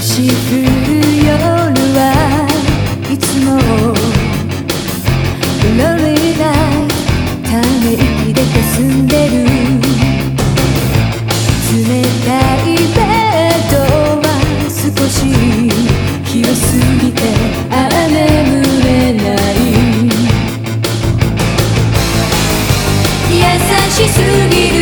星降る夜はいつもフロリダため息で霞んでる冷たいベッドは少し広すぎてああ眠れない優しすぎる